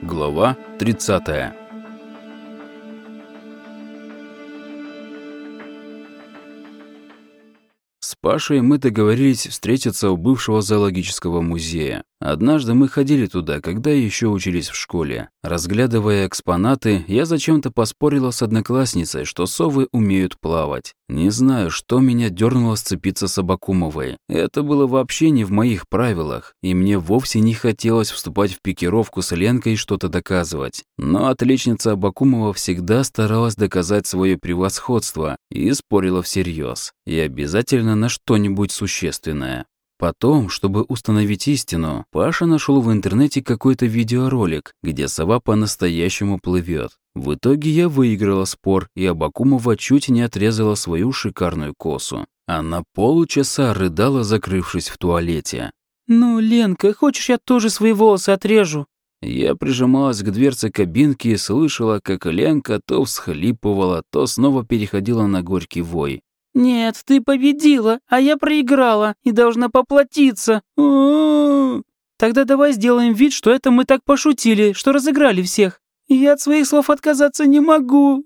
Глава 30 С Пашей мы договорились встретиться у бывшего зоологического музея. Однажды мы ходили туда, когда еще учились в школе. Разглядывая экспонаты, я зачем-то поспорила с одноклассницей, что совы умеют плавать. Не знаю, что меня дернуло сцепиться с Абакумовой. Это было вообще не в моих правилах, и мне вовсе не хотелось вступать в пикировку с Ленкой и что-то доказывать. Но отличница Абакумова всегда старалась доказать свое превосходство и спорила всерьез. И обязательно на что-нибудь существенное. Потом, чтобы установить истину, Паша нашел в интернете какой-то видеоролик, где сова по-настоящему плывет. В итоге я выиграла спор, и Абакумова чуть не отрезала свою шикарную косу. Она полчаса рыдала, закрывшись в туалете. «Ну, Ленка, хочешь, я тоже свои волосы отрежу?» Я прижималась к дверце кабинки и слышала, как Ленка то всхлипывала, то снова переходила на горький вой. «Нет, ты победила, а я проиграла и должна поплатиться. Тогда давай сделаем вид, что это мы так пошутили, что разыграли всех. Я от своих слов отказаться не могу.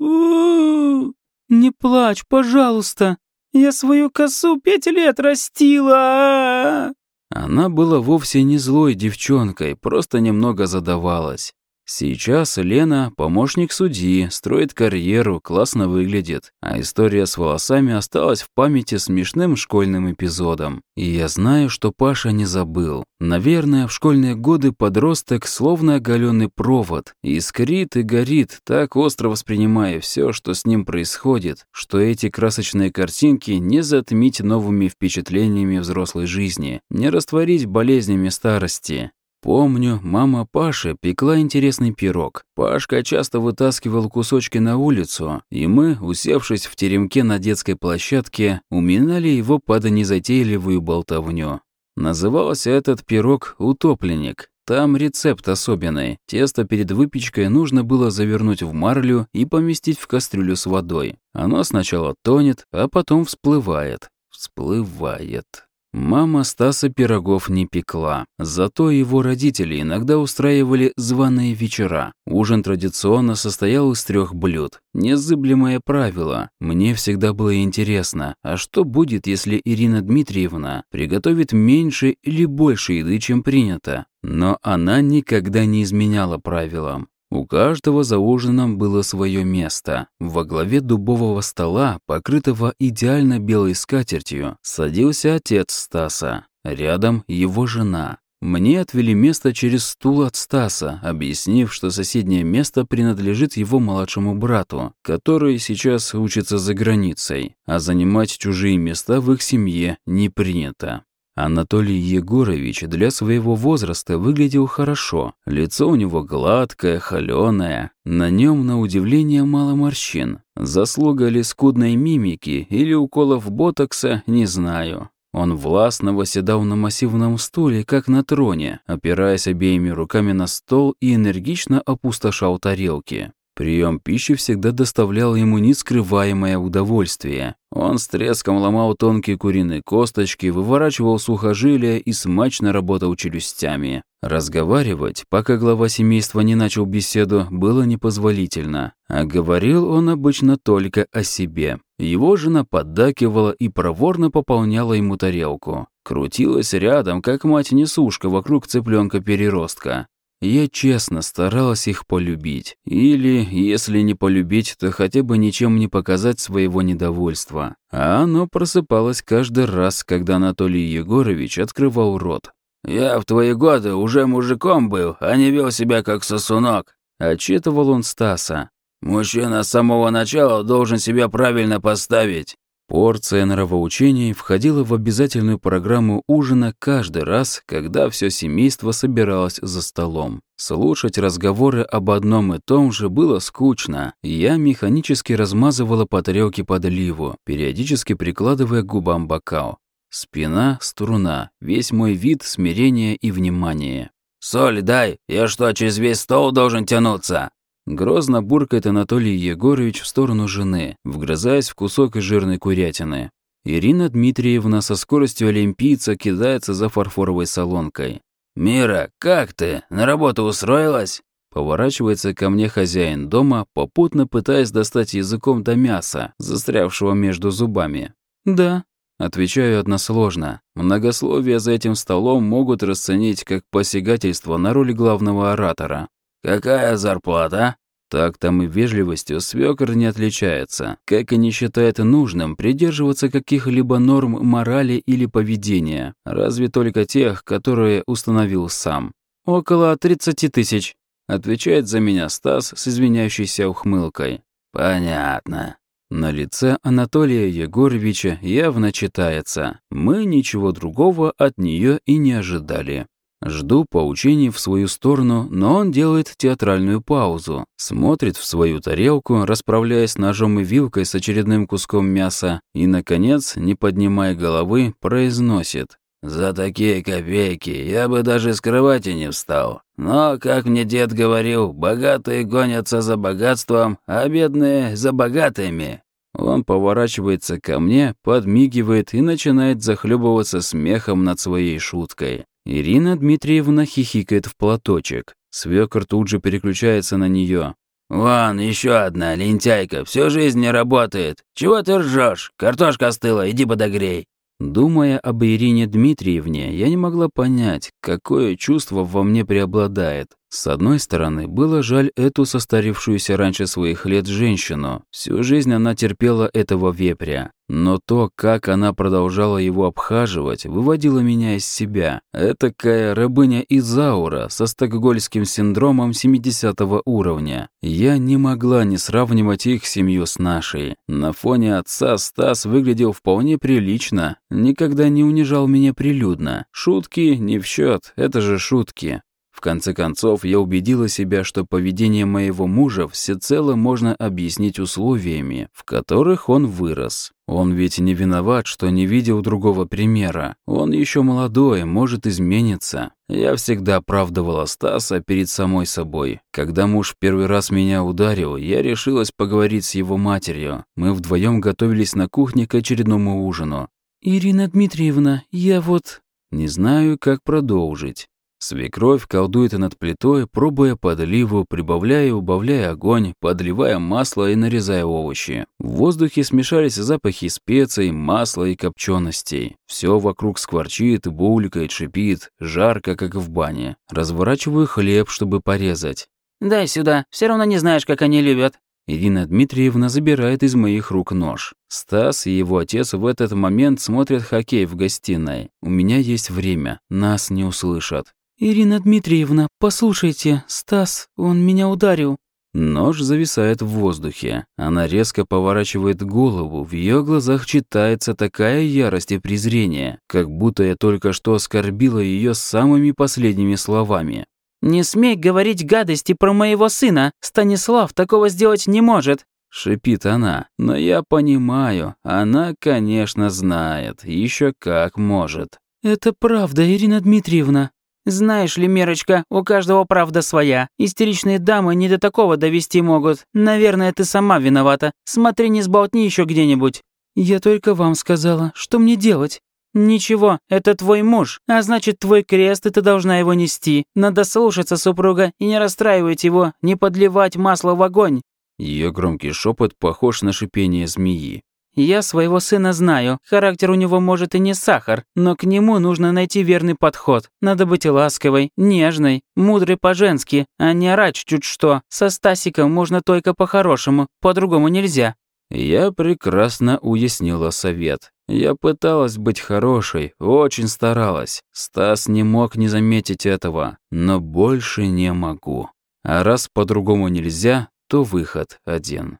Не плачь, пожалуйста. Я свою косу пять лет растила. Она была вовсе не злой девчонкой, просто немного задавалась. Сейчас Лена – помощник судьи, строит карьеру, классно выглядит, а история с волосами осталась в памяти смешным школьным эпизодом. И я знаю, что Паша не забыл. Наверное, в школьные годы подросток словно оголенный провод, искрит и горит, так остро воспринимая все, что с ним происходит, что эти красочные картинки не затмить новыми впечатлениями взрослой жизни, не растворить болезнями старости. Помню, мама Паши пекла интересный пирог. Пашка часто вытаскивал кусочки на улицу, и мы, усевшись в теремке на детской площадке, уминали его под незатейливую болтовню. Назывался этот пирог «утопленник». Там рецепт особенный. Тесто перед выпечкой нужно было завернуть в марлю и поместить в кастрюлю с водой. Оно сначала тонет, а потом всплывает. Всплывает. Мама Стаса пирогов не пекла, зато его родители иногда устраивали званые вечера. Ужин традиционно состоял из трех блюд. Незыблемое правило. Мне всегда было интересно, а что будет, если Ирина Дмитриевна приготовит меньше или больше еды, чем принято? Но она никогда не изменяла правилам. У каждого за ужином было свое место. Во главе дубового стола, покрытого идеально белой скатертью, садился отец Стаса. Рядом его жена. Мне отвели место через стул от Стаса, объяснив, что соседнее место принадлежит его младшему брату, который сейчас учится за границей, а занимать чужие места в их семье не принято. Анатолий Егорович для своего возраста выглядел хорошо. Лицо у него гладкое, холёное. На нем, на удивление, мало морщин. Заслуга ли скудной мимики или уколов ботокса, не знаю. Он властно восседал на массивном стуле, как на троне, опираясь обеими руками на стол и энергично опустошал тарелки. Прием пищи всегда доставлял ему нескрываемое удовольствие. Он с треском ломал тонкие куриные косточки, выворачивал сухожилия и смачно работал челюстями. Разговаривать, пока глава семейства не начал беседу, было непозволительно. А говорил он обычно только о себе. Его жена поддакивала и проворно пополняла ему тарелку. Крутилась рядом, как мать-несушка вокруг цыпленка-переростка. Я честно старалась их полюбить. Или, если не полюбить, то хотя бы ничем не показать своего недовольства. А оно просыпалось каждый раз, когда Анатолий Егорович открывал рот. «Я в твои годы уже мужиком был, а не вел себя как сосунок», — отчитывал он Стаса. «Мужчина с самого начала должен себя правильно поставить. Порция нравоучений входила в обязательную программу ужина каждый раз, когда все семейство собиралось за столом. Слушать разговоры об одном и том же было скучно. Я механически размазывала по тарелке подливу, периодически прикладывая к губам бокал. Спина, струна, весь мой вид, смирение и внимание. «Соль дай! Я что, через весь стол должен тянуться?» Грозно буркает Анатолий Егорович в сторону жены, вгрызаясь в кусок жирной курятины. Ирина Дмитриевна со скоростью олимпийца кидается за фарфоровой солонкой. «Мира, как ты? На работу устроилась?» Поворачивается ко мне хозяин дома, попутно пытаясь достать языком до мяса, застрявшего между зубами. «Да», Отвечаю односложно. Многословия за этим столом могут расценить как посягательство на роль главного оратора. «Какая зарплата?» Так там и вежливостью свёкор не отличается, как и не считает нужным придерживаться каких-либо норм морали или поведения, разве только тех, которые установил сам. «Около 30 тысяч», — отвечает за меня Стас с извиняющейся ухмылкой. «Понятно». На лице Анатолия Егоровича явно читается. Мы ничего другого от нее и не ожидали. Жду поучений в свою сторону, но он делает театральную паузу, смотрит в свою тарелку, расправляясь ножом и вилкой с очередным куском мяса, и, наконец, не поднимая головы, произносит. «За такие копейки я бы даже с кровати не встал. Но, как мне дед говорил, богатые гонятся за богатством, а бедные — за богатыми». Он поворачивается ко мне, подмигивает и начинает захлебываться смехом над своей шуткой. Ирина Дмитриевна хихикает в платочек. Свекор тут же переключается на нее. «Вон, еще одна лентяйка, всю жизнь не работает. Чего ты ржешь? Картошка остыла, иди подогрей». Думая об Ирине Дмитриевне, я не могла понять, какое чувство во мне преобладает. С одной стороны, было жаль эту состарившуюся раньше своих лет женщину. Всю жизнь она терпела этого вепря. Но то, как она продолжала его обхаживать, выводило меня из себя. Этакая рабыня Изаура со стокгольским синдромом 70 уровня. Я не могла не сравнивать их семью с нашей. На фоне отца Стас выглядел вполне прилично, никогда не унижал меня прилюдно. Шутки не в счет, это же шутки. Конце концов, я убедила себя, что поведение моего мужа всецело можно объяснить условиями, в которых он вырос. Он ведь не виноват, что не видел другого примера. Он еще молодой, может измениться. Я всегда оправдывала Стаса перед самой собой. Когда муж первый раз меня ударил, я решилась поговорить с его матерью. Мы вдвоем готовились на кухне к очередному ужину. «Ирина Дмитриевна, я вот...» Не знаю, как продолжить. Свекровь колдует над плитой, пробуя подливу, прибавляя и убавляя огонь, подливая масло и нарезая овощи. В воздухе смешались запахи специй, масла и копченостей. Все вокруг скворчит, булькает, шипит, жарко, как в бане. Разворачиваю хлеб, чтобы порезать. «Дай сюда, все равно не знаешь, как они любят». Ирина Дмитриевна забирает из моих рук нож. Стас и его отец в этот момент смотрят хоккей в гостиной. У меня есть время, нас не услышат. «Ирина Дмитриевна, послушайте, Стас, он меня ударил». Нож зависает в воздухе. Она резко поворачивает голову. В ее глазах читается такая ярость и презрение, как будто я только что оскорбила ее самыми последними словами. «Не смей говорить гадости про моего сына. Станислав такого сделать не может». Шипит она. Но я понимаю, она, конечно, знает. Еще как может. «Это правда, Ирина Дмитриевна», «Знаешь ли, Мерочка, у каждого правда своя. Истеричные дамы не до такого довести могут. Наверное, ты сама виновата. Смотри, не сболтни еще где-нибудь». «Я только вам сказала. Что мне делать?» «Ничего, это твой муж, а значит, твой крест, и ты должна его нести. Надо слушаться супруга и не расстраивать его, не подливать масло в огонь». Ее громкий шепот похож на шипение змеи. Я своего сына знаю. Характер у него может и не сахар, но к нему нужно найти верный подход. Надо быть ласковой, нежной, мудрой по-женски, а не орать чуть что. Со Стасиком можно только по-хорошему, по-другому нельзя». Я прекрасно уяснила совет. Я пыталась быть хорошей, очень старалась. Стас не мог не заметить этого, но больше не могу. А раз по-другому нельзя, то выход один.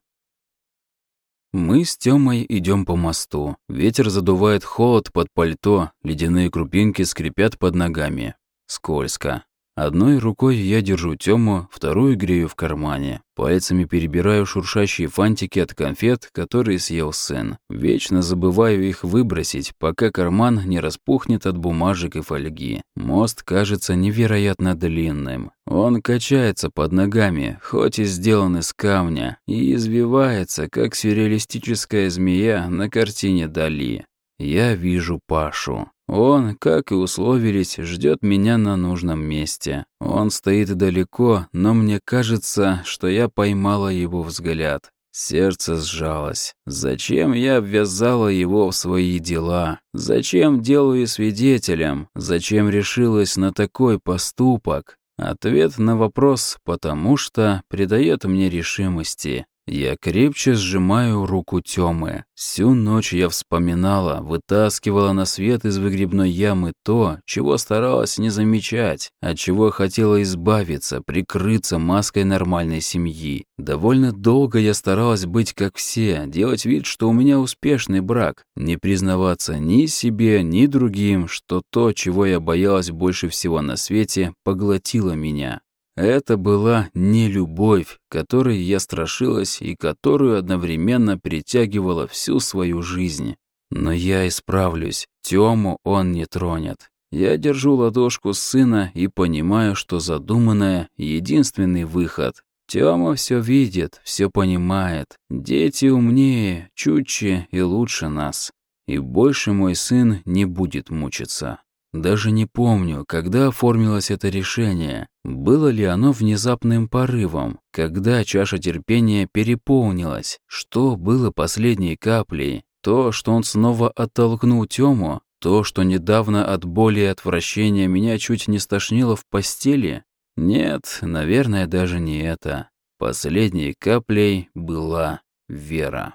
Мы с Тёмой идем по мосту. Ветер задувает холод под пальто, ледяные крупинки скрипят под ногами. Скользко. Одной рукой я держу Тёму, вторую грею в кармане. Пальцами перебираю шуршащие фантики от конфет, которые съел сын. Вечно забываю их выбросить, пока карман не распухнет от бумажек и фольги. Мост кажется невероятно длинным. Он качается под ногами, хоть и сделан из камня, и извивается, как сюрреалистическая змея на картине Дали. Я вижу Пашу. Он, как и условились, ждет меня на нужном месте. Он стоит далеко, но мне кажется, что я поймала его взгляд. Сердце сжалось. Зачем я ввязала его в свои дела? Зачем делаю свидетелем? Зачем решилась на такой поступок? Ответ на вопрос «потому что» придает мне решимости. Я крепче сжимаю руку Тёмы. Всю ночь я вспоминала, вытаскивала на свет из выгребной ямы то, чего старалась не замечать, от чего хотела избавиться, прикрыться маской нормальной семьи. Довольно долго я старалась быть как все, делать вид, что у меня успешный брак, не признаваться ни себе, ни другим, что то, чего я боялась больше всего на свете, поглотило меня. Это была не любовь, которой я страшилась и которую одновременно притягивала всю свою жизнь. Но я исправлюсь, Тёму он не тронет. Я держу ладошку сына и понимаю, что задуманное — единственный выход. Тёма все видит, все понимает. Дети умнее, чутче и лучше нас. И больше мой сын не будет мучиться. Даже не помню, когда оформилось это решение. Было ли оно внезапным порывом, когда чаша терпения переполнилась? Что было последней каплей? То, что он снова оттолкнул Тему? То, что недавно от боли и отвращения меня чуть не стошнило в постели? Нет, наверное, даже не это. Последней каплей была вера.